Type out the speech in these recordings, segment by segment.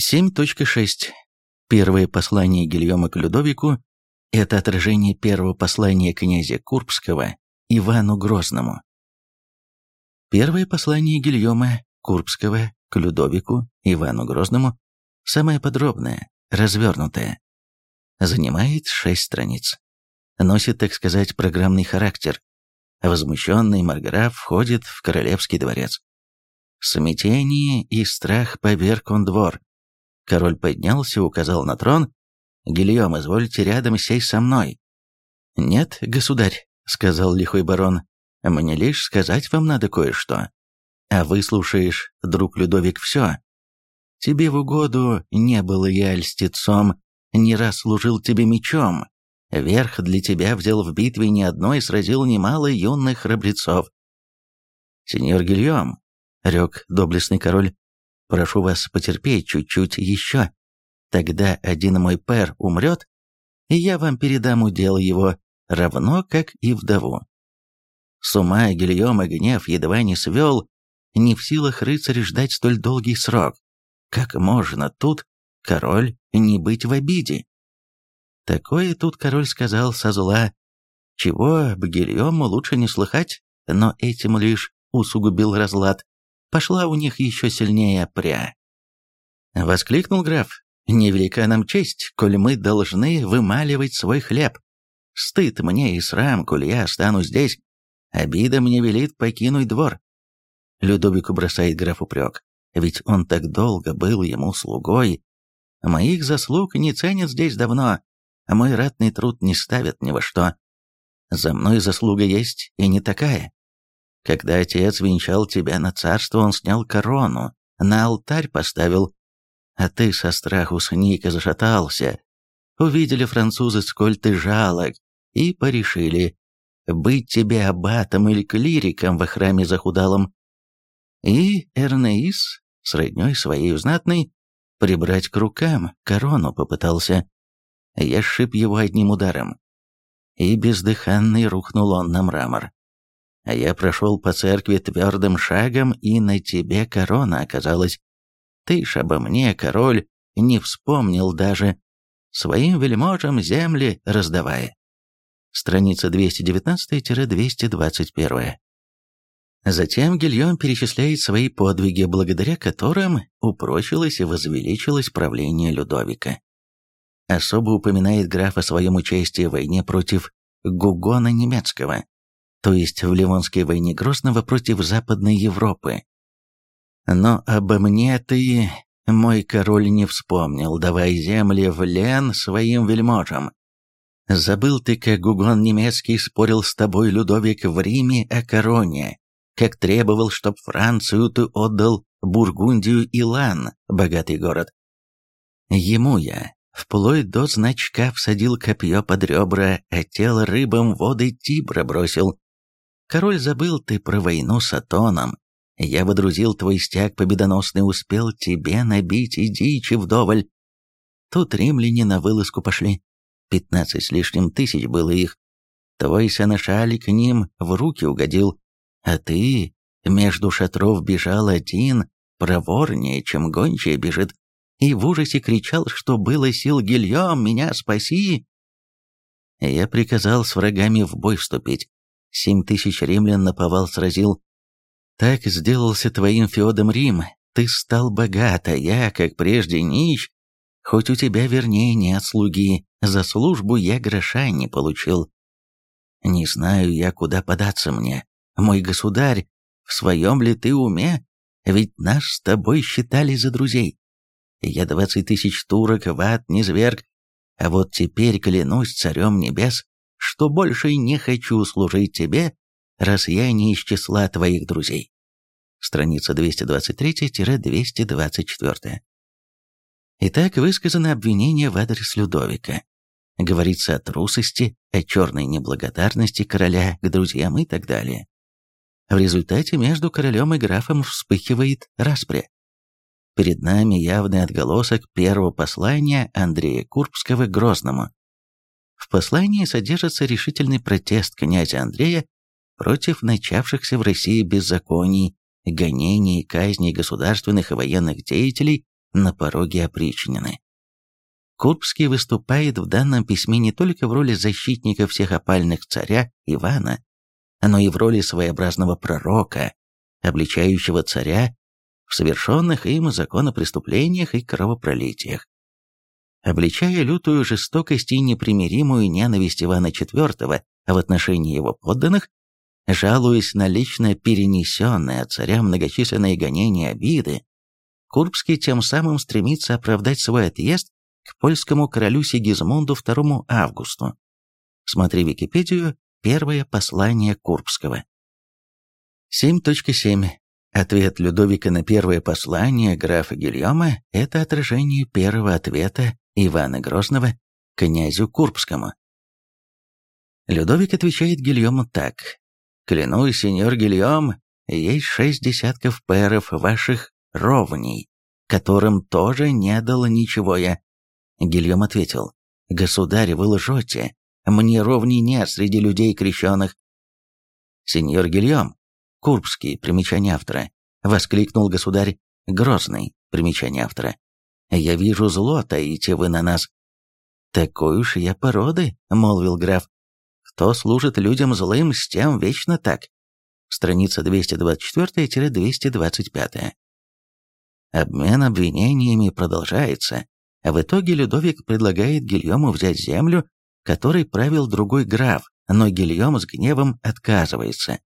7.6. Первое послание Гильома к Людовику – это отражение первого послания князя Курбского Ивану Грозному. Первое послание Гильома Курбского к Людовику Ивану Грозному самое подробное, развернутое. Занимает шесть страниц. Носит, так сказать, программный характер. Возмущенный Марграф входит в королевский дворец. Смятение и страх поверг он двор. Король поднялся, указал на трон. «Гильем, извольте рядом сесть со мной». «Нет, государь», — сказал лихой барон, — «мне лишь сказать вам надо кое-что. А выслушаешь, друг Людовик, все. Тебе в угоду не было я льстецом, не раз служил тебе мечом. Верх для тебя взял в битве не одной, сразил немало юных храбрецов. Сеньор Гильем, — рек доблестный король, Прошу вас потерпеть чуть-чуть еще. Тогда один мой пэр умрет, и я вам передам удел его, равно как и вдову. С ума Гильома гнев едва не свел, не в силах рыцарь ждать столь долгий срок. Как можно тут, король, не быть в обиде? Такое тут король сказал со зла, чего бы Гильому лучше не слыхать, но этим лишь усугубил разлад пошла у них еще сильнее пря. Воскликнул граф, «Невелика нам честь, коль мы должны вымаливать свой хлеб. Стыд мне и срам, коль я останусь здесь. Обида мне велит покинуть двор». Людовику бросает граф упрек, ведь он так долго был ему слугой. Моих заслуг не ценят здесь давно, а мой ратный труд не ставят ни во что. За мной заслуга есть и не такая. Когда отец венчал тебя на царство, он снял корону, на алтарь поставил, а ты со страху сника зашатался. Увидели французы, сколь ты жалок, и порешили, быть тебе аббатом или клириком во храме захудалом. И Эрнеис, с родней своей знатной, прибрать к рукам корону попытался. Я сшиб его одним ударом. И бездыханный рухнул он на мрамор а я прошел по церкви твердым шагом, и на тебе корона оказалась. Ты ж обо мне, король, не вспомнил даже, своим вельможам земли раздавая. Страница 219-221. Затем Гильон перечисляет свои подвиги, благодаря которым упрочилось и возвеличилось правление Людовика. Особо упоминает граф о своем участии в войне против Гугона немецкого, то есть в Ливонской войне Грозного против Западной Европы. Но обо мне ты, мой король, не вспомнил, давай земли в лен своим вельможам. Забыл ты, как Гугон немецкий спорил с тобой, Людовик, в Риме о короне, как требовал, чтоб Францию ты отдал Бургундию и Лан, богатый город. Ему я, вплоть до значка всадил копье под ребра, а тело рыбам воды Тибра бросил. Король, забыл ты про войну с Атоном. Я водрузил твой стяг победоносный, успел тебе набить и дичи вдоволь. Тут римляне на вылазку пошли. Пятнадцать с лишним тысяч было их. Твой сенешаль к ним в руки угодил, а ты между шатров бежал один, проворнее, чем гончая бежит, и в ужасе кричал, что было сил Гильем, меня спаси. Я приказал с врагами в бой вступить, Семь тысяч римлян наповал сразил. Так сделался твоим феодом Рим. Ты стал богат, а я, как прежде, нищ. Хоть у тебя вернее нет слуги, за службу я гроша не получил. Не знаю я, куда податься мне. Мой государь, в своем ли ты уме? Ведь нас с тобой считали за друзей. Я двадцать тысяч турок в ад не зверг, а вот теперь клянусь царем небес, что больше не хочу служить тебе, раз я не из числа твоих друзей. Страница 223-224. Итак, высказано обвинение в адрес Людовика. Говорится о трусости, о черной неблагодарности короля к друзьям и так далее. В результате между королем и графом вспыхивает распря. Перед нами явный отголосок первого послания Андрея Курбского Грозному, в послании содержится решительный протест князя Андрея против начавшихся в России беззаконий, гонений, казней государственных и военных деятелей на пороге опричнины. Курбский выступает в данном письме не только в роли защитника всех опальных царя Ивана, но и в роли своеобразного пророка, обличающего царя в совершенных им законопреступлениях и кровопролитиях. Обличая лютую жестокость и непримиримую ненависть Ивана IV в отношении его подданных, жалуясь на лично перенесенные от царя многочисленные гонения обиды, Курбский тем самым стремится оправдать свой отъезд к польскому королю Сигизмунду II Августу. Смотри Википедию «Первое послание Курбского». 7.7. Ответ Людовика на первое послание графа Гильома – это отражение первого ответа Ивана Грозного князю Курбскому. Людовик отвечает Гильому так. «Клянусь, сеньор Гильом, есть шесть десятков пэров ваших ровней, которым тоже не дал ничего я». Гильом ответил. «Государь, вы лжете. Мне ровней нет среди людей крещенных». «Сеньор Гильом, Курбский, примечание автора», — воскликнул государь Грозный, примечание автора. «Я вижу зло, таите вы на нас». «Такой уж я породы», — молвил граф. Кто служит людям злым, с тем вечно так. Страница 224-225. Обмен обвинениями продолжается. В итоге Людовик предлагает Гильому взять землю, которой правил другой граф, но Гильом с гневом отказывается.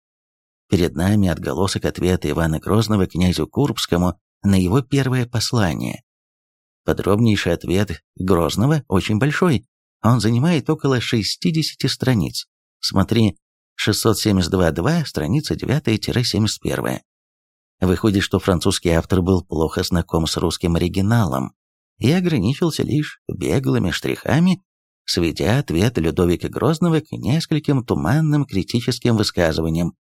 Перед нами отголосок ответа Ивана Грозного князю Курбскому на его первое послание. Подробнейший ответ Грозного очень большой, он занимает около 60 страниц. Смотри, 672.2, страница 9-71. Выходит, что французский автор был плохо знаком с русским оригиналом и ограничился лишь беглыми штрихами, сведя ответ Людовика Грозного к нескольким туманным критическим высказываниям.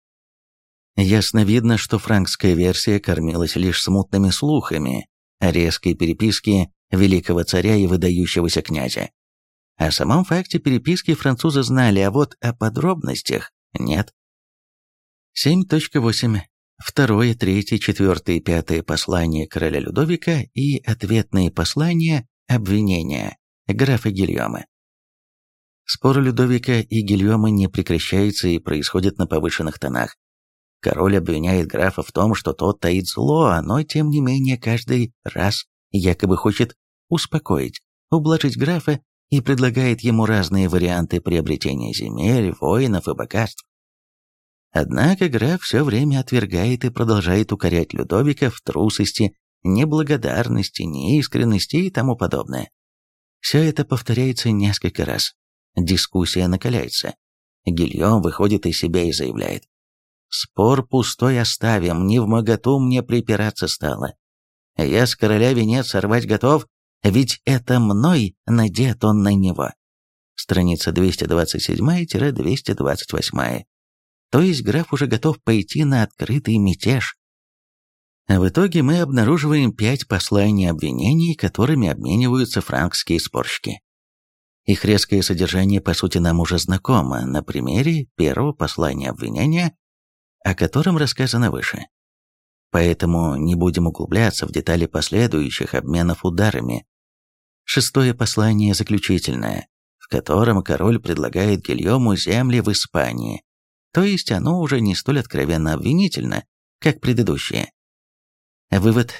Ясно видно, что франкская версия кормилась лишь смутными слухами о резкой переписке великого царя и выдающегося князя. О самом факте переписки французы знали, а вот о подробностях нет. 7.8. Второе, третье, четвертое и пятое послание короля Людовика и ответные послания обвинения графа Гильома. Спор Людовика и Гильома не прекращается и происходит на повышенных тонах. Король обвиняет графа в том, что тот таит зло, но тем не менее каждый раз якобы хочет успокоить, ублажить графа и предлагает ему разные варианты приобретения земель, воинов и богатств. Однако граф все время отвергает и продолжает укорять Людовика в трусости, неблагодарности, неискренности и тому подобное. Все это повторяется несколько раз. Дискуссия накаляется. Гильем выходит из себя и заявляет. «Спор пустой оставим, не в моготу мне припираться стало. Я с короля венец сорвать готов, ведь это мной надет он на него. Страница 227-228. То есть граф уже готов пойти на открытый мятеж. В итоге мы обнаруживаем пять посланий обвинений, которыми обмениваются франкские спорщики. Их резкое содержание, по сути, нам уже знакомо на примере первого послания обвинения, о котором рассказано выше. Поэтому не будем углубляться в детали последующих обменов ударами, Шестое послание заключительное, в котором король предлагает Гильому земли в Испании, то есть оно уже не столь откровенно обвинительно, как предыдущее. Вывод.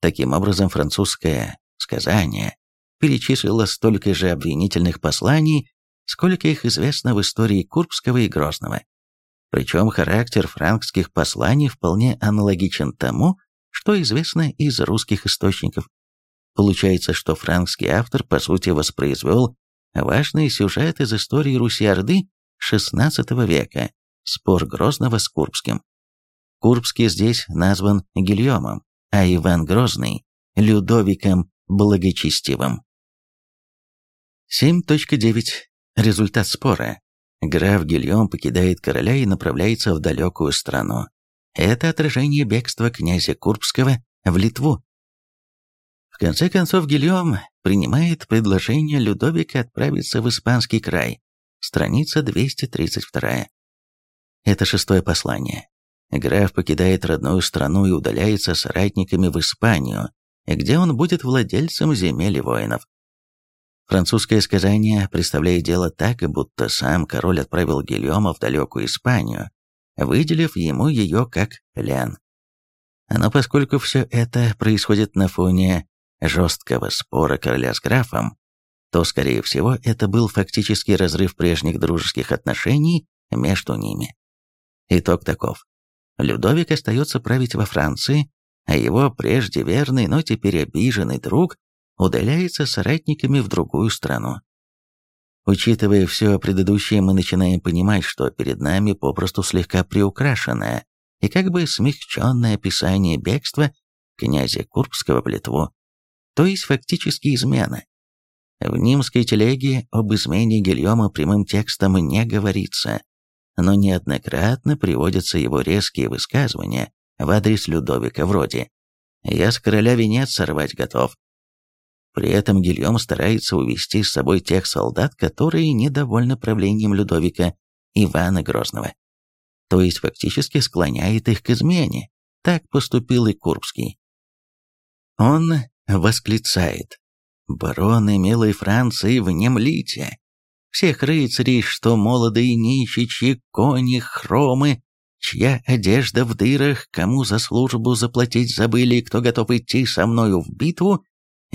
Таким образом, французское сказание перечислило столько же обвинительных посланий, сколько их известно в истории Курбского и Грозного. Причем характер франкских посланий вполне аналогичен тому, что известно из русских источников. Получается, что франкский автор, по сути, воспроизвел важный сюжет из истории Руси-Орды XVI века, спор Грозного с Курбским. Курбский здесь назван Гильомом, а Иван Грозный – Людовиком Благочестивым. 7.9. Результат спора. Граф Гильом покидает короля и направляется в далекую страну. Это отражение бегства князя Курбского в Литву. В конце концов, Гильом принимает предложение Людовика отправиться в Испанский край. Страница 232. Это шестое послание. Граф покидает родную страну и удаляется с соратниками в Испанию, где он будет владельцем земель и воинов. Французское сказание представляет дело так, будто сам король отправил Гильома в далекую Испанию, выделив ему ее как Лен. Но поскольку все это происходит на фоне жесткого спора короля с графом, то, скорее всего, это был фактический разрыв прежних дружеских отношений между ними. Итог таков. Людовик остается править во Франции, а его прежде верный, но теперь обиженный друг удаляется соратниками в другую страну. Учитывая все предыдущее, мы начинаем понимать, что перед нами попросту слегка приукрашенное и как бы смягченное описание бегства князя Курбского в Литву, то есть фактически измена. В Нимской телеге об измене Гильома прямым текстом не говорится, но неоднократно приводятся его резкие высказывания в адрес Людовика вроде «Я с короля венец сорвать готов». При этом Гильем старается увести с собой тех солдат, которые недовольны правлением Людовика Ивана Грозного. То есть фактически склоняет их к измене. Так поступил и Курбский. Он восклицает «Бароны милой Франции, внемлите! Всех рыцарей, что молодые нищичьи, кони, хромы, чья одежда в дырах, кому за службу заплатить забыли, кто готов идти со мною в битву,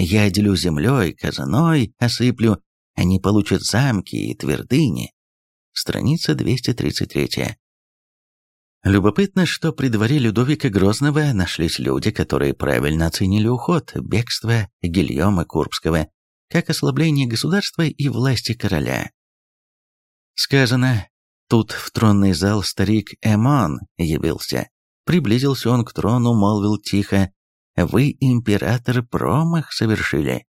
я делю землей, казаной осыплю, они получат замки и твердыни. Страница 233. Любопытно, что при дворе Людовика Грозного нашлись люди, которые правильно оценили уход, бегство Гильома Курбского, как ослабление государства и власти короля. Сказано, Тут в тронный зал старик Эмон явился. Приблизился он к трону, молвил тихо, «Вы, император, промах совершили».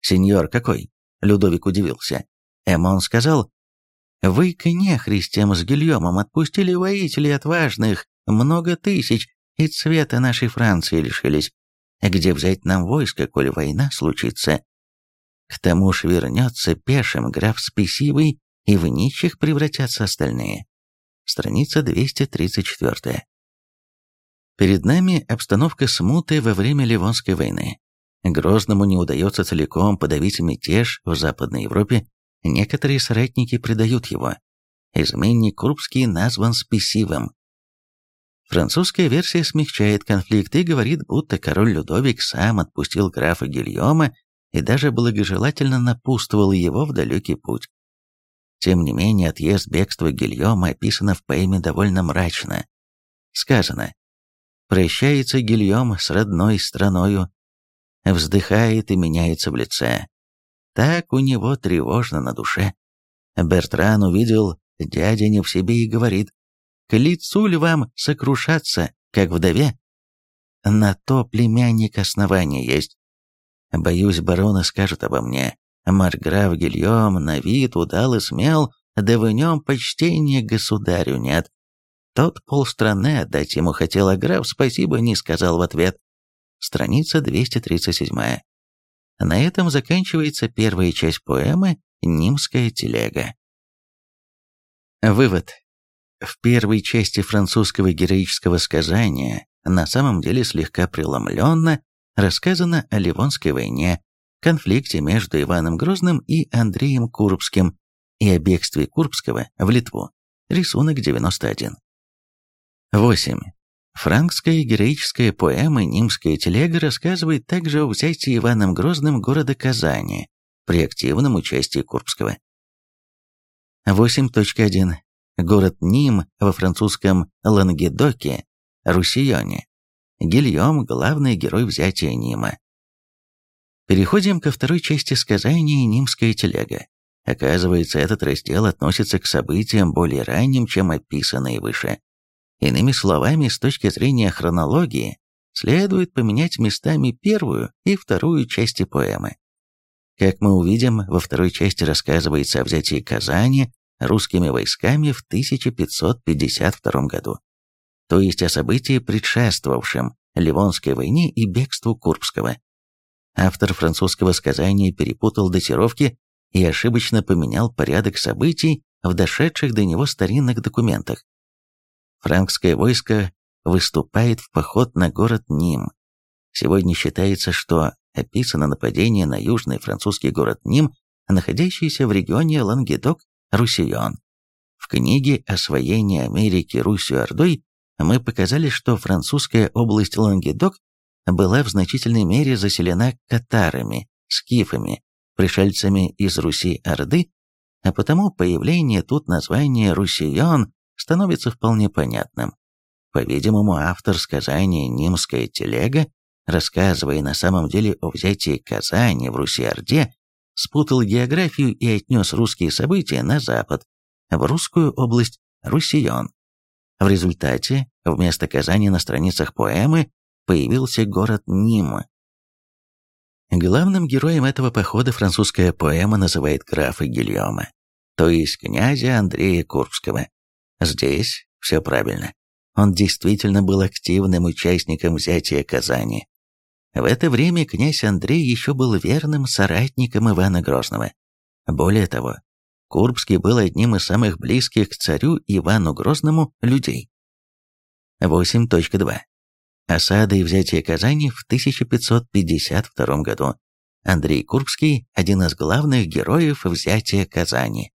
«Сеньор, какой?» Людовик удивился. Эмон сказал, «Вы к нехристям с Гильомом отпустили воителей отважных, много тысяч, и цвета нашей Франции лишились. Где взять нам войско, коль война случится? К тому ж вернется пешим граф Спесивый и в нищих превратятся остальные. Страница 234. Перед нами обстановка смуты во время Ливонской войны. Грозному не удается целиком подавить мятеж в Западной Европе, некоторые соратники предают его. Изменник Крупский назван спесивым. Французская версия смягчает конфликт и говорит, будто король Людовик сам отпустил графа Гильома и даже благожелательно напутствовал его в далекий путь. Тем не менее, отъезд бегства Гильома описано в поэме довольно мрачно. Сказано «Прощается Гильом с родной страною, вздыхает и меняется в лице. Так у него тревожно на душе. Бертран увидел дядя не в себе и говорит, «К лицу ли вам сокрушаться, как вдове?» На то племянник основания есть. Боюсь, бароны скажут обо мне, Марграф Гильем на вид удал и смел, да в нем почтения государю нет. Тот полстраны отдать ему хотел, а граф спасибо не сказал в ответ. Страница 237. На этом заканчивается первая часть поэмы «Нимская телега». Вывод. В первой части французского героического сказания на самом деле слегка преломленно рассказано о Ливонской войне, конфликте между Иваном Грозным и Андреем Курбским и о бегстве Курбского в Литву. Рисунок 91. 8. Франкская героическая поэма «Нимская телега» рассказывает также о взятии Иваном Грозным города Казани при активном участии Курбского. 8.1. Город Ним во французском Лангедоке, Руссионе. Гильем – главный герой взятия Нима. Переходим ко второй части сказания «Нимская телега». Оказывается, этот раздел относится к событиям более ранним, чем описанные выше. Иными словами, с точки зрения хронологии, следует поменять местами первую и вторую части поэмы. Как мы увидим, во второй части рассказывается о взятии Казани русскими войсками в 1552 году, то есть о событии, предшествовавшем Ливонской войне и бегству Курбского. Автор французского сказания перепутал датировки и ошибочно поменял порядок событий в дошедших до него старинных документах. Франкское войско выступает в поход на город Ним. Сегодня считается, что описано нападение на южный французский город Ним, находящийся в регионе Лангедок-Руссион. В книге «Освоение Америки Русью Ордой» мы показали, что французская область Лангедок была в значительной мере заселена катарами, скифами, пришельцами из Руси-Орды, а потому появление тут названия «Руссион» становится вполне понятным. По-видимому, автор сказания «Нимская телега», рассказывая на самом деле о взятии Казани в Руси-Орде, спутал географию и отнес русские события на запад, в русскую область Руссион. В результате, вместо Казани на страницах поэмы появился город Ним. Главным героем этого похода французская поэма называет графа Гильома, то есть князя Андрея Курбского. Здесь все правильно. Он действительно был активным участником взятия Казани. В это время князь Андрей еще был верным соратником Ивана Грозного. Более того, Курбский был одним из самых близких к царю Ивану Грозному людей. 8.2. Осада и взятие Казани в 1552 году. Андрей Курбский – один из главных героев взятия Казани.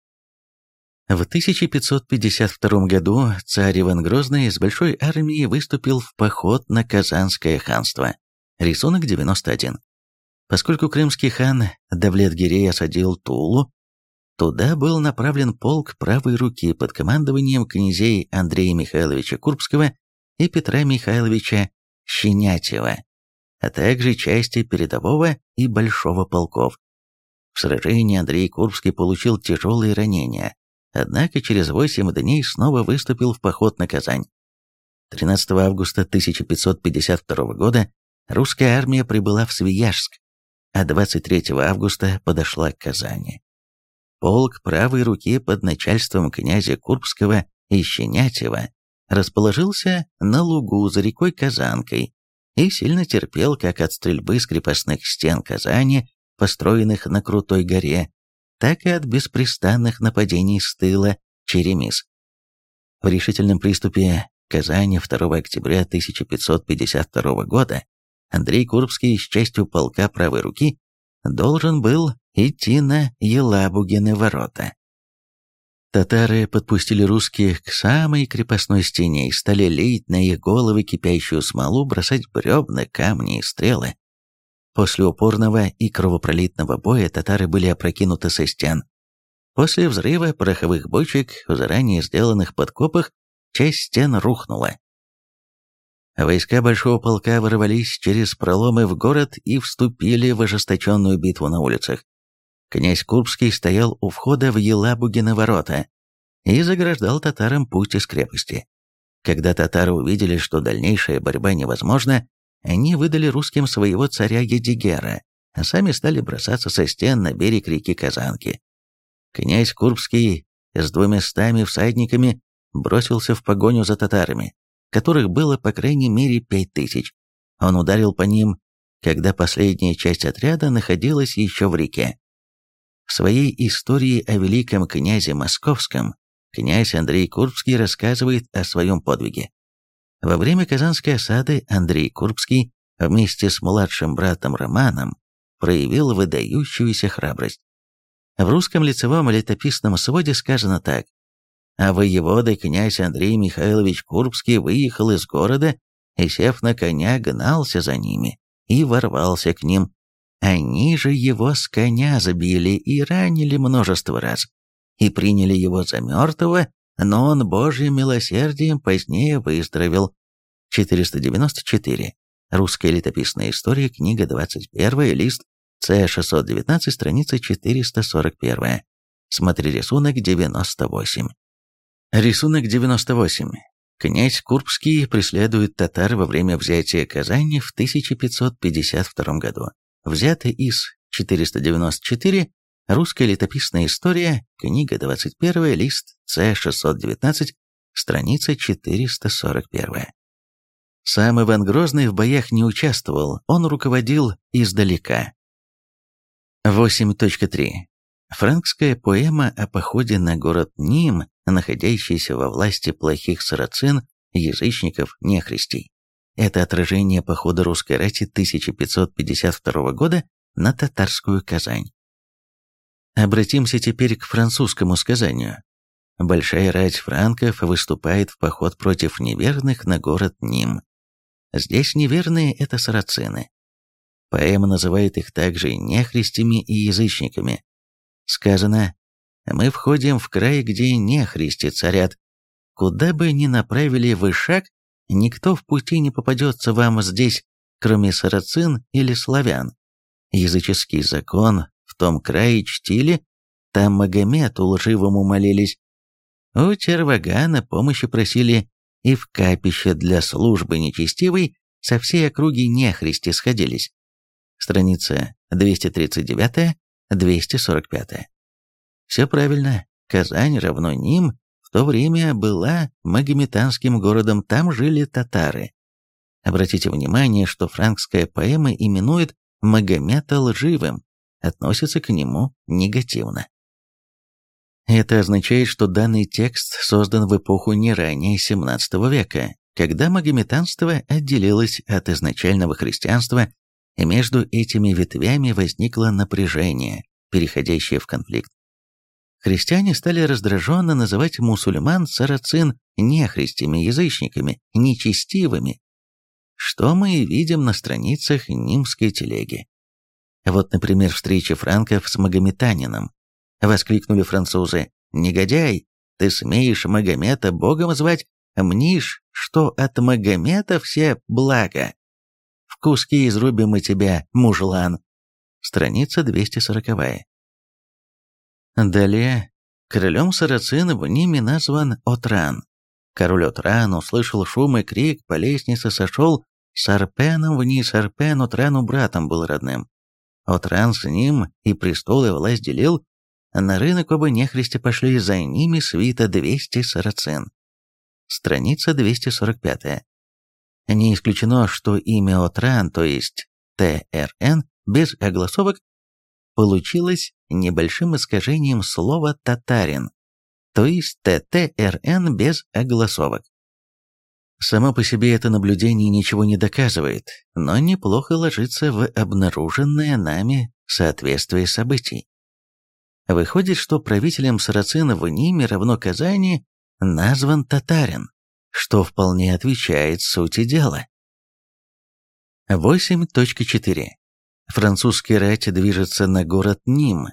В 1552 году царь Иван Грозный с большой армией выступил в поход на Казанское ханство. Рисунок 91. Поскольку крымский хан Давлет-Гирей осадил Тулу, туда был направлен полк правой руки под командованием князей Андрея Михайловича Курбского и Петра Михайловича Щенятьева, а также части передового и большого полков. В сражении Андрей Курбский получил тяжелые ранения, однако через 8 дней снова выступил в поход на Казань. 13 августа 1552 года русская армия прибыла в Свияжск, а 23 августа подошла к Казани. Полк правой руки под начальством князя Курбского и Щенятьева расположился на лугу за рекой Казанкой и сильно терпел как от стрельбы с крепостных стен Казани, построенных на крутой горе, так и от беспрестанных нападений с тыла Черемис. В решительном приступе Казани 2 октября 1552 года Андрей Курбский с частью полка правой руки должен был идти на Елабугины ворота. Татары подпустили русских к самой крепостной стене и стали лить на их головы кипящую смолу, бросать бревна, камни и стрелы. После упорного и кровопролитного боя татары были опрокинуты со стен. После взрыва пороховых бочек в заранее сделанных подкопах часть стен рухнула. Войска Большого полка ворвались через проломы в город и вступили в ожесточенную битву на улицах. Князь Курбский стоял у входа в Елабугины ворота и заграждал татарам путь из крепости. Когда татары увидели, что дальнейшая борьба невозможна, они выдали русским своего царя Едигера, а сами стали бросаться со стен на берег реки Казанки. Князь Курбский с двумястами всадниками бросился в погоню за татарами, которых было по крайней мере пять тысяч. Он ударил по ним, когда последняя часть отряда находилась еще в реке. В своей истории о великом князе Московском князь Андрей Курбский рассказывает о своем подвиге. Во время Казанской осады Андрей Курбский вместе с младшим братом Романом проявил выдающуюся храбрость. В русском лицевом летописном своде сказано так. А воевода князь Андрей Михайлович Курбский выехал из города и, сев на коня, гнался за ними и ворвался к ним, они же его с коня забили и ранили множество раз, и приняли его за мертвого, но он Божьим милосердием позднее выздоровел. 494. Русская летописная история, книга 21, лист С619, страница 441. Смотри рисунок 98. Рисунок 98. Князь Курбский преследует татар во время взятия Казани в 1552 году взято из 494 «Русская летописная история», книга 21, лист С619, страница 441. Сам Иван Грозный в боях не участвовал, он руководил издалека. 8.3. Франкская поэма о походе на город Ним, находящийся во власти плохих сарацин, язычников, нехристей. Это отражение похода русской рати 1552 года на татарскую Казань. Обратимся теперь к французскому сказанию. Большая рать франков выступает в поход против неверных на город Ним. Здесь неверные – это сарацины. Поэма называет их также нехристями и язычниками. Сказано «Мы входим в край, где нехристи царят. Куда бы ни направили вы шаг, никто в пути не попадется вам здесь, кроме сарацин или славян. Языческий закон в том крае чтили, там Магомету лживому молились. У Тервагана помощи просили и в капище для службы нечестивой со всей округи нехристи сходились. Страница 239-245. Все правильно. Казань равно Ним в то время была магометанским городом, там жили татары. Обратите внимание, что франкская поэма именует Магомета лживым, относится к нему негативно. Это означает, что данный текст создан в эпоху не ранее XVII века, когда магометанство отделилось от изначального христианства, и между этими ветвями возникло напряжение, переходящее в конфликт. Христиане стали раздраженно называть мусульман сарацин нехристями, язычниками, нечестивыми, что мы и видим на страницах Нимской телеги. Вот, например, встреча франков с магометанином. Воскликнули французы. «Негодяй, ты смеешь Магомета богом звать? Мнишь, что от Магомета все блага. В куски изрубим мы тебя, мужлан». Страница 240. Далее. Королем сарацин в Ниме назван Отран. Король Отран услышал шум и крик, по лестнице сошел, с Арпеном вниз, Арпен Отрану братом был родным. Отран с ним и престол и власть делил, на рынок оба нехристи пошли за ними свита 200 сарацин. Страница 245. Не исключено, что имя Отран, то есть ТРН, без огласовок, получилось небольшим искажением слова «татарин», то есть ТТРН без огласовок. Само по себе это наблюдение ничего не доказывает, но неплохо ложится в обнаруженное нами соответствие событий. Выходит, что правителем сарацинов в Ниме равно Казани назван татарин, что вполне отвечает сути дела. 8.4. Французский рать движется на город Ним.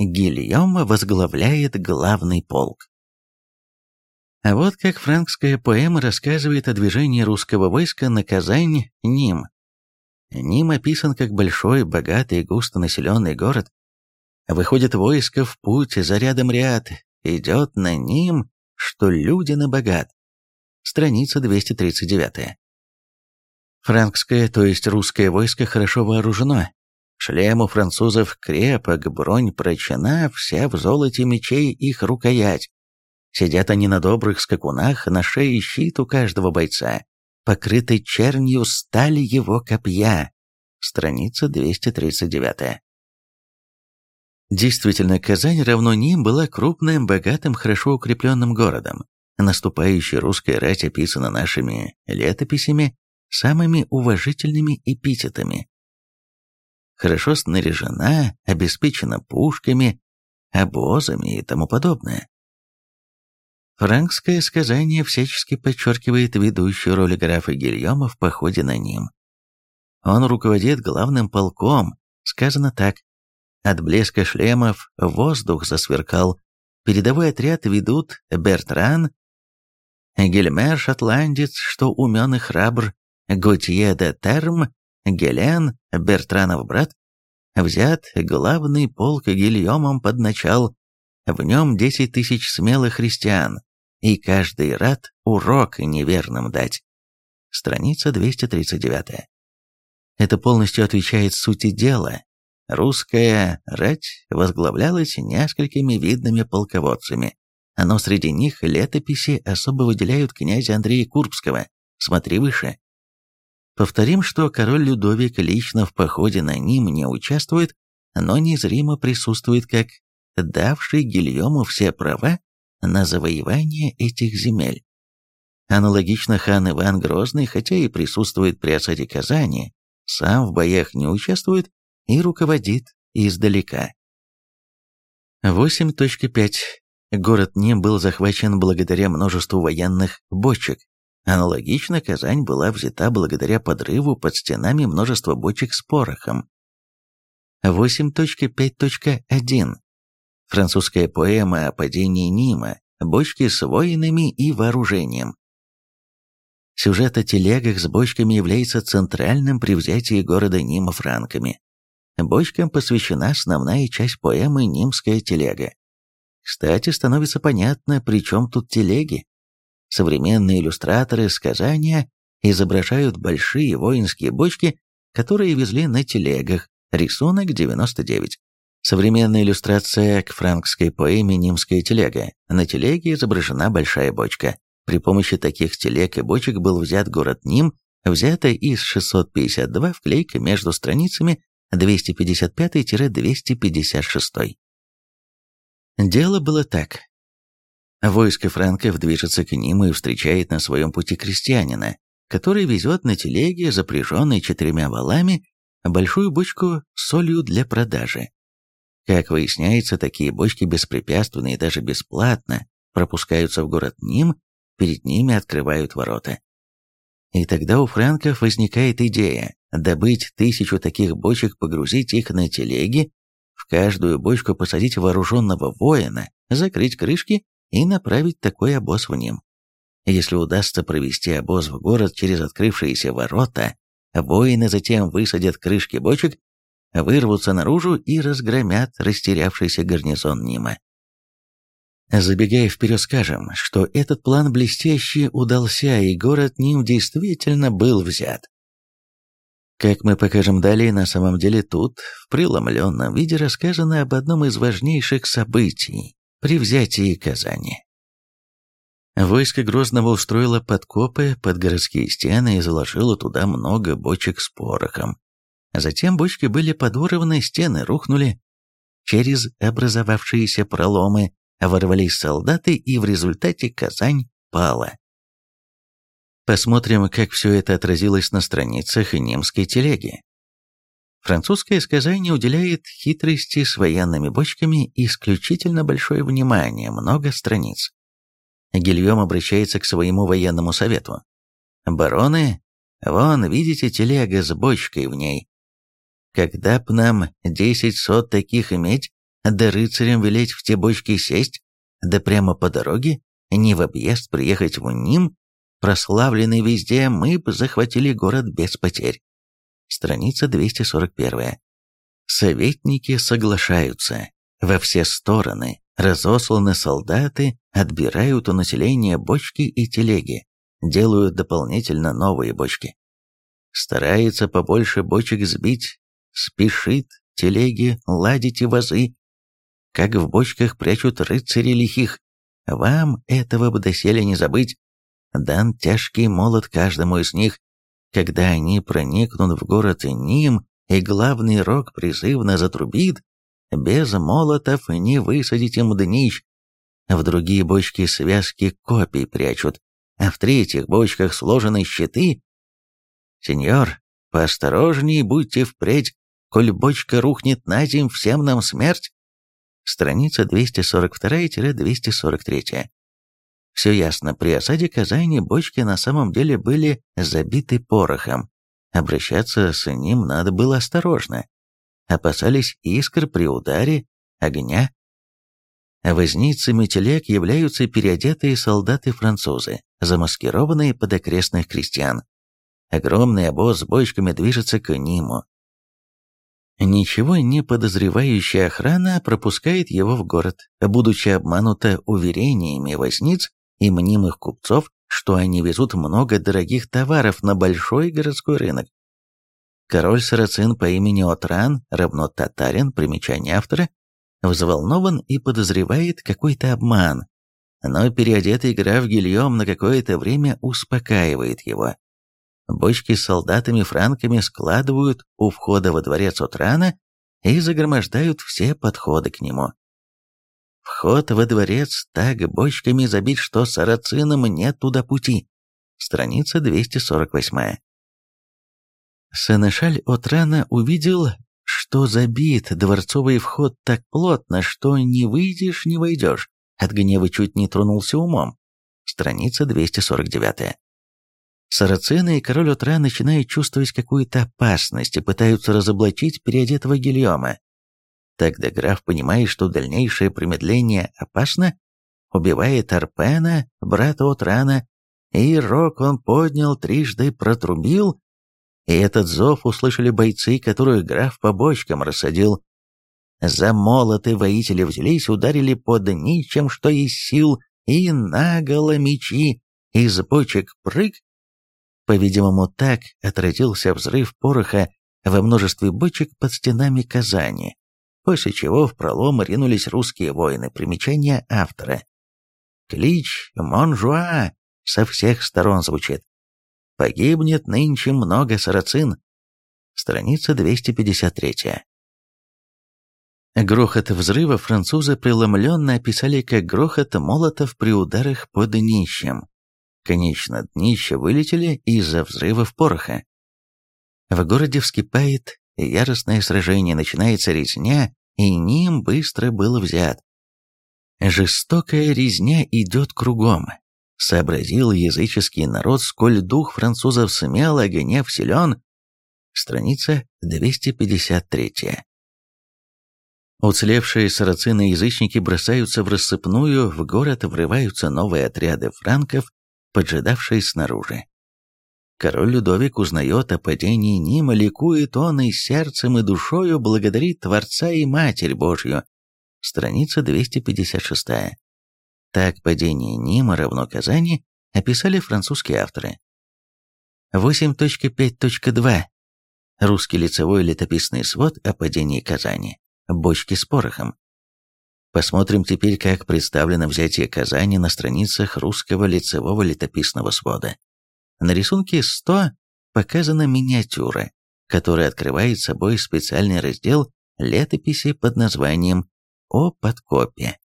Гильем возглавляет главный полк. А вот как франкская поэма рассказывает о движении русского войска на Казань Ним. Ним описан как большой, богатый и густонаселенный город. Выходит войско в путь, за рядом ряд, идет на Ним, что люди на богат. Страница 239. Франкское, то есть русское войско хорошо вооружено. Шлем у французов крепок, бронь прочена, вся в золоте мечей их рукоять. Сидят они на добрых скакунах, на шее щит у каждого бойца, покрытый чернью стали его копья. Страница 239. Действительно, Казань равно ним была крупным, богатым, хорошо укрепленным городом. Наступающая русская рать описана нашими летописями самыми уважительными эпитетами. Хорошо снаряжена, обеспечена пушками, обозами и тому подобное. Франкское сказание всячески подчеркивает ведущую роль графа Гильома в походе на ним. Он руководит главным полком, сказано так. От блеска шлемов воздух засверкал. Передовой отряд ведут Бертран, Гельмер шотландец, что умен и храбр, Готье де Терм, Гелен, Бертранов брат. Взят главный полк Гильомом под начал, в нем десять тысяч смелых христиан, и каждый рад урок неверным дать. Страница 239. Это полностью отвечает сути дела. Русская рать возглавлялась несколькими видными полководцами, но среди них летописи особо выделяют князя Андрея Курбского, смотри выше. Повторим, что король Людовик лично в походе на ним не участвует, но незримо присутствует как давший Гильому все права на завоевание этих земель. Аналогично хан Иван Грозный, хотя и присутствует при осаде Казани, сам в боях не участвует и руководит издалека. 8.5. Город Ним был захвачен благодаря множеству военных бочек. Аналогично Казань была взята благодаря подрыву под стенами множества бочек с порохом. 8.5.1. Французская поэма о падении Нима, бочки с воинами и вооружением. Сюжет о телегах с бочками является центральным при взятии города Нима франками. Бочкам посвящена основная часть поэмы «Нимская телега». Кстати, становится понятно, при чем тут телеги. Современные иллюстраторы сказания изображают большие воинские бочки, которые везли на телегах, рисунок 99. Современная иллюстрация к франкской поэме «Нимская телега». На телеге изображена большая бочка. При помощи таких телег и бочек был взят город Ним, взятая из 652 вклейка между страницами 255-256. Дело было так. Войско франков движется к ним и встречает на своем пути крестьянина, который везет на телеге, запряженной четырьмя валами, большую бочку с солью для продажи. Как выясняется, такие бочки беспрепятственно и даже бесплатно пропускаются в город Ним, перед ними открывают ворота. И тогда у франков возникает идея добыть тысячу таких бочек, погрузить их на телеги, в каждую бочку посадить вооруженного воина, закрыть крышки и направить такой обоз в ним. Если удастся провести обоз в город через открывшиеся ворота, воины затем высадят крышки бочек, вырвутся наружу и разгромят растерявшийся гарнизон Нима. Забегая вперед, скажем, что этот план блестяще удался, и город Ним действительно был взят. Как мы покажем далее, на самом деле тут, в преломленном виде, рассказано об одном из важнейших событий, при взятии Казани. Войско Грозного устроило подкопы под городские стены и заложило туда много бочек с порохом. Затем бочки были подорваны, стены рухнули. Через образовавшиеся проломы ворвались солдаты, и в результате Казань пала. Посмотрим, как все это отразилось на страницах немской телеги. Французское сказание уделяет хитрости с военными бочками исключительно большое внимание, много страниц. Гильем обращается к своему военному совету. «Бароны, вон, видите, телега с бочкой в ней. Когда б нам десять сот таких иметь, да рыцарям велеть в те бочки сесть, да прямо по дороге, не в объезд приехать в Ним, прославленный везде, мы бы захватили город без потерь. Страница 241. Советники соглашаются. Во все стороны разосланы солдаты, отбирают у населения бочки и телеги, делают дополнительно новые бочки. Старается побольше бочек сбить, спешит телеги, ладить и вазы, как в бочках прячут рыцари лихих. Вам этого бы доселе не забыть. Дан тяжкий молот каждому из них, когда они проникнут в город Ним, и главный рог призывно затрубит, без молотов не высадить им днищ. В другие бочки связки копий прячут, а в третьих бочках сложены щиты. Сеньор, поосторожней будьте впредь, коль бочка рухнет на земь, всем нам смерть. Страница 242-243. Все ясно, при осаде Казани бочки на самом деле были забиты порохом. Обращаться с ним надо было осторожно. Опасались искр при ударе, огня. Возницами телег являются переодетые солдаты-французы, замаскированные под окрестных крестьян. Огромный обоз с бочками движется к Ниму. Ничего не подозревающая охрана пропускает его в город, будучи обманута уверениями возниц и мнимых купцов, что они везут много дорогих товаров на большой городской рынок. Король Сарацин по имени Отран, равно татарин, примечание автора, взволнован и подозревает какой-то обман, но переодетый граф Гильем на какое-то время успокаивает его. Бочки с солдатами-франками складывают у входа во дворец Отрана и загромождают все подходы к нему. Вход во дворец так бочками забит, что сарацинам нет туда пути. страница 248. Сенешаль Отрана увидел, что забит дворцовый вход так плотно, что не выйдешь, не войдешь. От гнева чуть не тронулся умом. Страница 249. Сарацины и король утра начинают чувствовать какую-то опасность и пытаются разоблачить переодетого Гильома. Тогда граф понимает, что дальнейшее промедление опасно, убивает Арпена, брата Утрана, и рог он поднял, трижды протрубил, и этот зов услышали бойцы, которых граф по бочкам рассадил. За молоты воители взялись, ударили по днищам, что из сил, и наголо мечи, из бочек прыг, по-видимому, так отразился взрыв пороха во множестве бочек под стенами Казани, после чего в пролом ринулись русские воины. Примечание автора. Клич «Монжуа» со всех сторон звучит. «Погибнет нынче много сарацин». Страница 253. Грохот взрыва французы преломленно описали как грохот молотов при ударах по днищам. Конечно, днища вылетели из-за взрывов пороха. В городе вскипает яростное сражение, начинается резня, и Ним быстро был взят. Жестокая резня идет кругом. Сообразил языческий народ, сколь дух французов смел, а гнев силен. Страница 253. Уцелевшие сарацины-язычники бросаются в рассыпную, в город врываются новые отряды франков, поджидавший снаружи. Король Людовик узнает о падении Нима, ликует он и сердцем, и душою благодарит Творца и Матерь Божью. Страница 256. Так падение Нима равно Казани описали французские авторы. 8.5.2. Русский лицевой летописный свод о падении Казани. Бочки с порохом. Посмотрим теперь, как представлено взятие Казани на страницах русского лицевого летописного свода. На рисунке 100 показана миниатюра, которая открывает собой специальный раздел летописи под названием «О подкопе».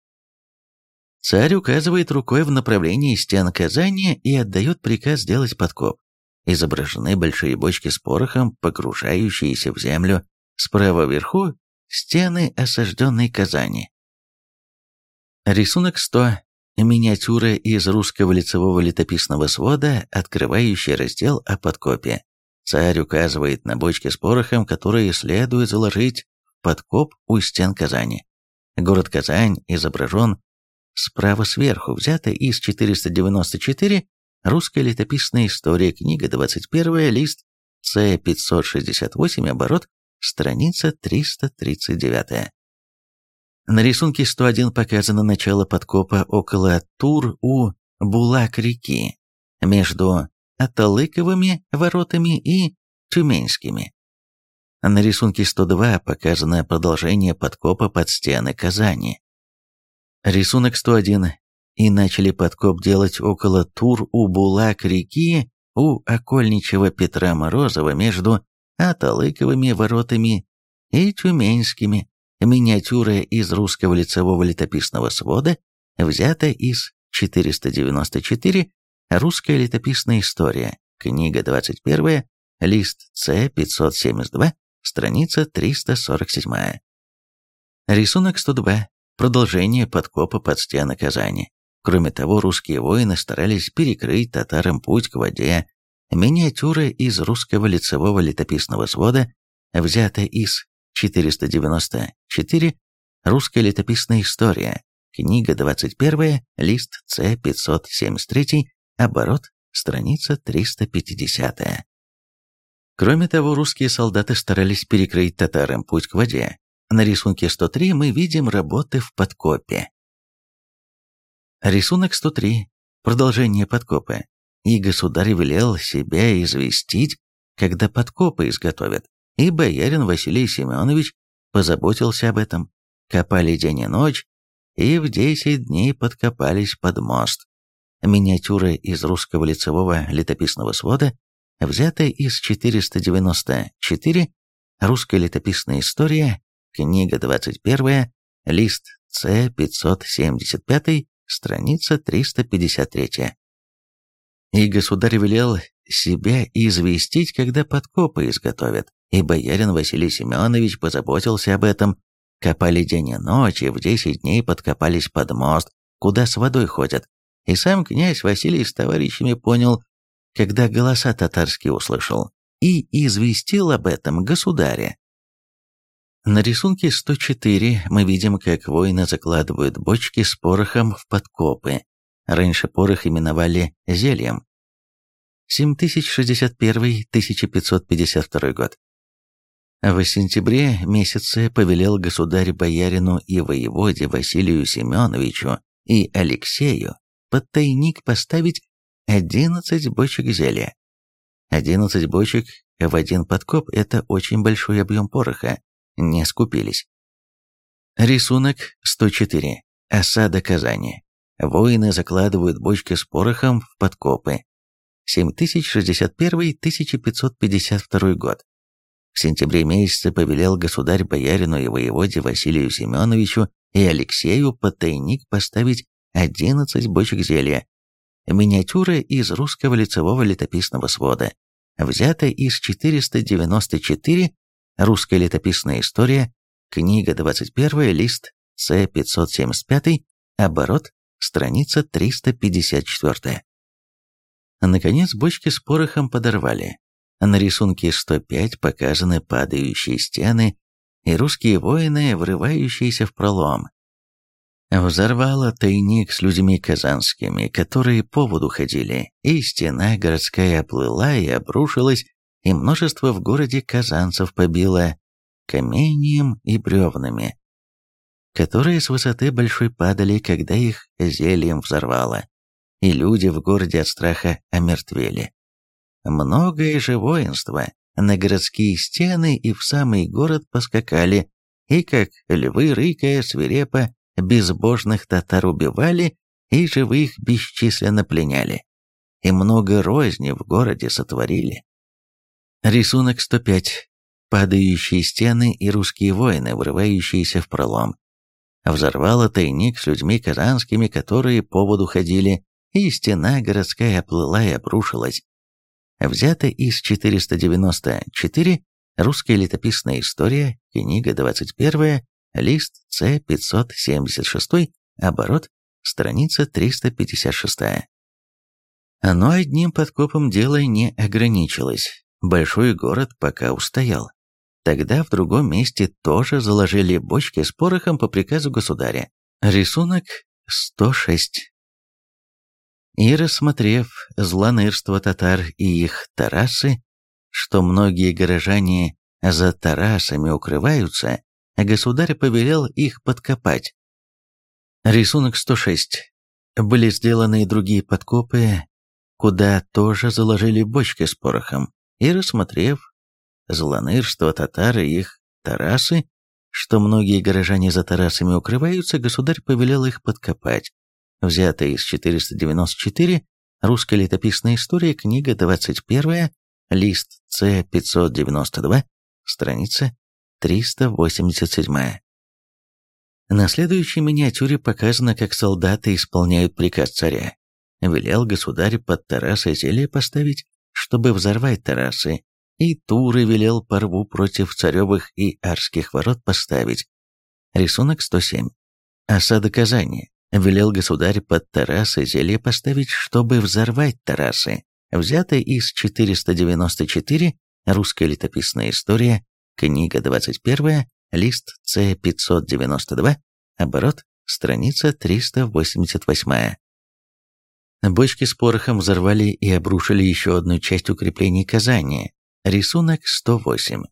Царь указывает рукой в направлении стен Казани и отдает приказ сделать подкоп. Изображены большие бочки с порохом, погружающиеся в землю. Справа вверху – стены осажденной Казани. Рисунок 100. Миниатюра из русского лицевого летописного свода, открывающая раздел о подкопе. Царь указывает на бочки с порохом, которые следует заложить в подкоп у стен Казани. Город Казань изображен справа сверху, взято из 494, русская летописная история, книга 21, лист С568, оборот, страница 339. На рисунке 101 показано начало подкопа около Тур-у Булак-реки, между Аталыковыми воротами и Тюменскими. На рисунке 102 показано продолжение подкопа под стены Казани. Рисунок 101. И начали подкоп делать около Тур-у-Булак-реки у окольничего Петра Морозова между Аталыковыми воротами и Тюменскими Миниатюра из русского лицевого летописного свода взята из 494 «Русская летописная история», книга 21, лист С-572, страница 347. Рисунок 102. Продолжение подкопа под стены Казани. Кроме того, русские воины старались перекрыть татарам путь к воде. Миниатюра из русского лицевого летописного свода взята из 494, Русская летописная история, книга 21, лист С573, оборот, страница 350. Кроме того, русские солдаты старались перекрыть татарам путь к воде. На рисунке 103 мы видим работы в подкопе. Рисунок 103. Продолжение подкопа. И государь велел себя известить, когда подкопы изготовят. И боярин Василий Семенович позаботился об этом. Копали день и ночь, и в 10 дней подкопались под мост. Миниатюра из русского лицевого летописного свода, взятая из 494, русская летописная история, книга 21, лист С575, страница 353. И государь велел себя известить, когда подкопы изготовят, и боярин Василий Семенович позаботился об этом. Копали день и ночь, и в десять дней подкопались под мост, куда с водой ходят. И сам князь Василий с товарищами понял, когда голоса татарские услышал, и известил об этом государя. На рисунке 104 мы видим, как воины закладывают бочки с порохом в подкопы. Раньше порох именовали зельем. 7061-1552 год. В сентябре месяце повелел государь боярину и воеводе Василию Семеновичу и Алексею под тайник поставить 11 бочек зелья. 11 бочек в один подкоп – это очень большой объем пороха, не скупились. Рисунок 104. Осада Казани. Воины закладывают бочки с порохом в подкопы. 7061-1552 год. В сентябре месяце повелел государь боярину и воеводе Василию Семеновичу и Алексею под тайник поставить 11 бочек зелья. Миниатюра из русского лицевого летописного свода, взята из 494 Русская летописная история, книга 21, лист С575, оборот, страница 354. Наконец, бочки с порохом подорвали. На рисунке 105 показаны падающие стены и русские воины, врывающиеся в пролом. Взорвало тайник с людьми казанскими, которые по воду ходили, и стена городская оплыла и обрушилась и множество в городе казанцев побило каменьем и бревнами, которые с высоты большой падали, когда их зельем взорвало, и люди в городе от страха омертвели. Многое же воинство на городские стены и в самый город поскакали, и как львы, рыкая свирепо, безбожных татар убивали и живых бесчисленно пленяли, и много розни в городе сотворили. Рисунок 105. Падающие стены и русские воины, врывающиеся в пролом. Взорвало тайник с людьми казанскими, которые по воду ходили, и стена городская оплыла и обрушилась. Взято из 494 «Русская летописная история», книга 21, лист С576, оборот, страница 356. Но одним подкопом дело не ограничилось. Большой город пока устоял. Тогда в другом месте тоже заложили бочки с порохом по приказу государя. Рисунок 106. И рассмотрев злонырство татар и их тарасы, что многие горожане за тарасами укрываются, государь повелел их подкопать. Рисунок 106. Были сделаны и другие подкопы, куда тоже заложили бочки с порохом и рассмотрев злонырство татар и их тарасы, что многие горожане за тарасами укрываются, государь повелел их подкопать. Взятая из 494, русская летописная история, книга 21, лист С592, страница 387. На следующей миниатюре показано, как солдаты исполняют приказ царя. Велел государь под Тараса зелье поставить, чтобы взорвать террасы, и туры велел порву против царевых и арских ворот поставить. Рисунок 107. Осада Казани. Велел государь под террасы зелье поставить, чтобы взорвать террасы. Взято из 494, русская летописная история, книга 21, лист С592, оборот, страница 388. Бочки с порохом взорвали и обрушили еще одну часть укреплений Казани. Рисунок 108.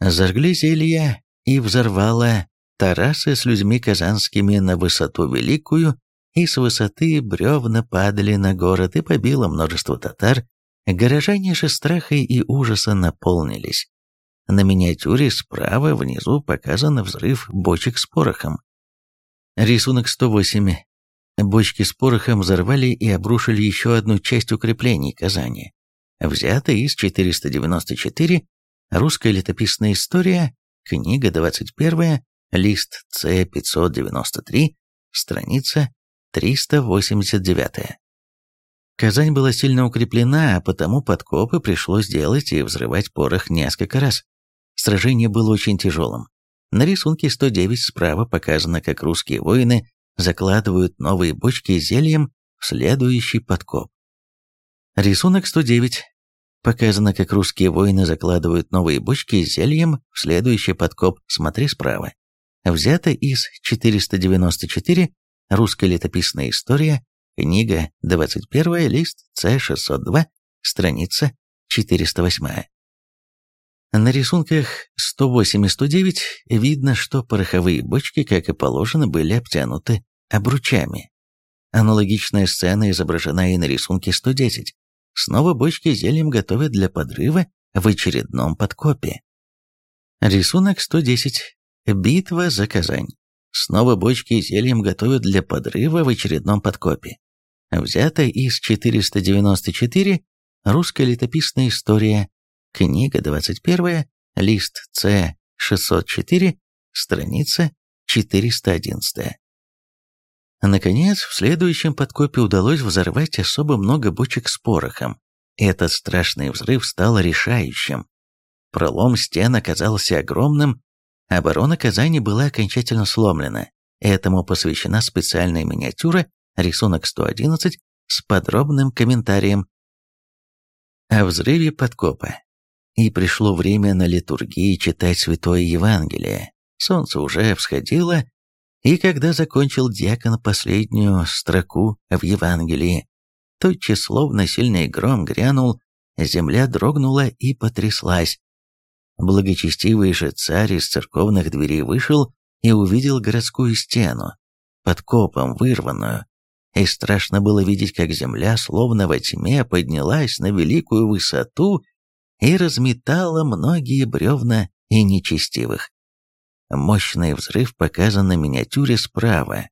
Зажгли зелья и взорвало Тарасы с людьми казанскими на высоту великую, и с высоты бревна падали на город и побило множество татар. Горожане же страха и ужаса наполнились. На миниатюре справа внизу показан взрыв бочек с порохом. Рисунок 108. Бочки с порохом взорвали и обрушили еще одну часть укреплений Казани. Взято из 494, русская летописная история, книга 21, лист С593, страница 389. Казань была сильно укреплена, а потому подкопы пришлось делать и взрывать порох несколько раз. Сражение было очень тяжелым. На рисунке 109 справа показано, как русские воины закладывают новые бочки зельем в следующий подкоп. Рисунок 109. Показано, как русские воины закладывают новые бочки зельем в следующий подкоп, смотри справа. Взято из 494 «Русская летописная история», книга 21, лист С602, страница 408. На рисунках 108 и 109 видно, что пороховые бочки, как и положено, были обтянуты обручами. Аналогичная сцена изображена и на рисунке 110. Снова бочки зельем готовят для подрыва в очередном подкопе. Рисунок 110. Битва за Казань. Снова бочки зельем готовят для подрыва в очередном подкопе. Взято из 494 «Русская летописная история», книга 21, лист С604, страница 411. Наконец, в следующем подкопе удалось взорвать особо много бочек с порохом. Этот страшный взрыв стал решающим. Пролом стен оказался огромным, оборона Казани была окончательно сломлена. Этому посвящена специальная миниатюра, рисунок 111, с подробным комментарием о взрыве подкопа. И пришло время на литургии читать Святое Евангелие. Солнце уже всходило, и когда закончил диакон последнюю строку в Евангелии, тотчас словно сильный гром грянул, земля дрогнула и потряслась. Благочестивый же царь из церковных дверей вышел и увидел городскую стену, под копом вырванную, и страшно было видеть, как земля, словно во тьме, поднялась на великую высоту и разметала многие бревна и нечестивых. Мощный взрыв показан на миниатюре справа.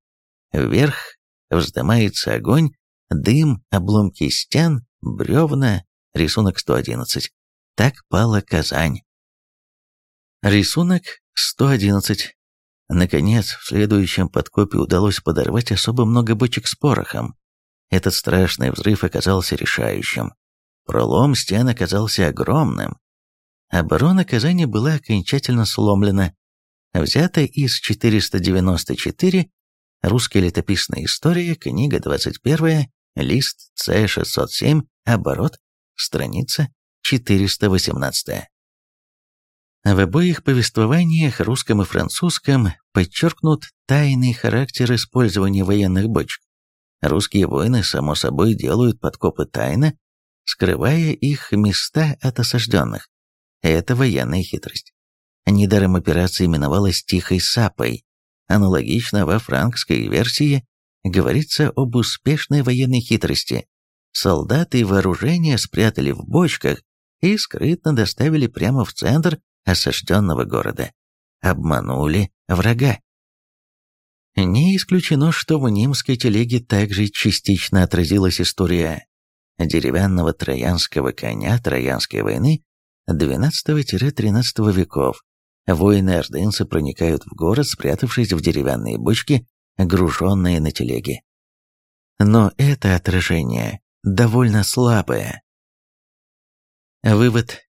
Вверх вздымается огонь, дым, обломки стен, бревна, рисунок 111. Так пала Казань. Рисунок 111. Наконец, в следующем подкопе удалось подорвать особо много бочек с порохом. Этот страшный взрыв оказался решающим. Пролом стен оказался огромным. Оборона Казани была окончательно сломлена, взято из 494, русская летописная история, книга 21, лист С607, оборот, страница 418. В обоих повествованиях, русском и французском, подчеркнут тайный характер использования военных бочек. Русские воины, само собой, делают подкопы тайно, скрывая их места от осажденных. Это военная хитрость. Недаром операция именовалась «Тихой сапой». Аналогично во франкской версии говорится об успешной военной хитрости. Солдаты и вооружение спрятали в бочках и скрытно доставили прямо в центр осажденного города. Обманули врага. Не исключено, что в Нимской телеге также частично отразилась история деревянного троянского коня Троянской войны XII-XIII веков, Воины-ордынцы проникают в город, спрятавшись в деревянные бочки, груженные на телеге. Но это отражение довольно слабое. Вывод.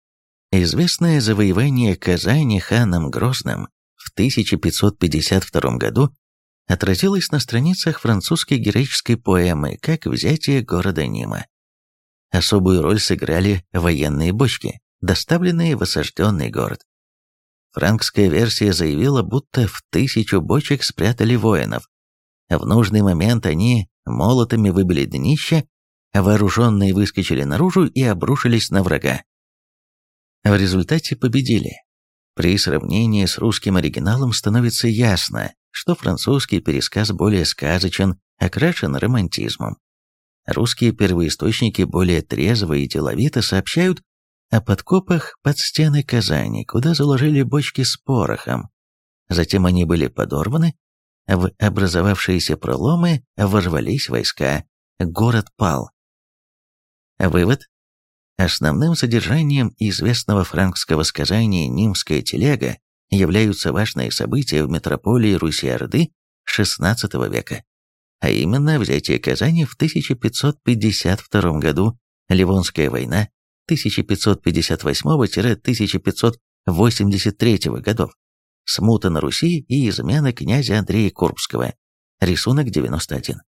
Известное завоевание Казани ханом Грозным в 1552 году отразилось на страницах французской героической поэмы как взятие города Нима. Особую роль сыграли военные бочки, доставленные в осажденный город. Франкская версия заявила, будто в тысячу бочек спрятали воинов. В нужный момент они молотами выбили днище, вооруженные выскочили наружу и обрушились на врага. В результате победили. При сравнении с русским оригиналом становится ясно, что французский пересказ более сказочен, окрашен романтизмом. Русские первоисточники более трезво и деловито сообщают о подкопах под стены Казани, куда заложили бочки с порохом. Затем они были подорваны, в образовавшиеся проломы ворвались войска, город пал. Вывод. Основным содержанием известного франкского сказания «Нимская телега» являются важные события в метрополии Руси-Орды XVI века. а именно взятие Казани в 1552 году, Ливонская война 1558-1583 годов, смута на Руси и измена князя Андрея Курбского. Рисунок 91.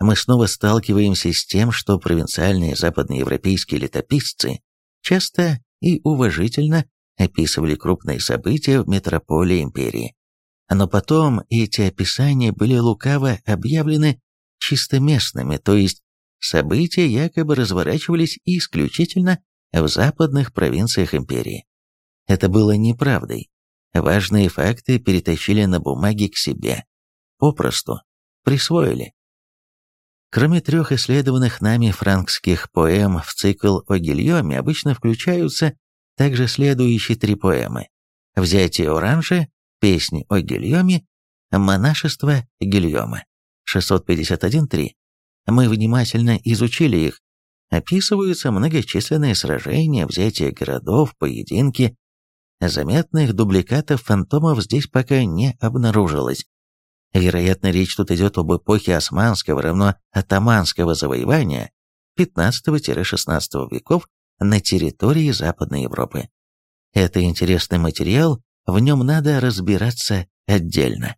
Мы снова сталкиваемся с тем, что провинциальные западноевропейские летописцы часто и уважительно описывали крупные события в метрополии империи. Но потом эти описания были лукаво объявлены чисто местными, то есть события якобы разворачивались исключительно в западных провинциях империи. Это было неправдой. Важные факты перетащили на бумаге к себе. Попросту присвоили. Кроме трех исследованных нами франкских поэм в цикл о Гильоме обычно включаются также следующие три поэмы. «Взятие оранжа», «Песни о Гильоме», «Монашество Гильома». 651.3. Мы внимательно изучили их. Описываются многочисленные сражения, взятие городов, поединки. Заметных дубликатов фантомов здесь пока не обнаружилось. Вероятно, речь тут идет об эпохе османского равно атаманского завоевания 15-16 веков на территории Западной Европы. Это интересный материал, в нем надо разбираться отдельно.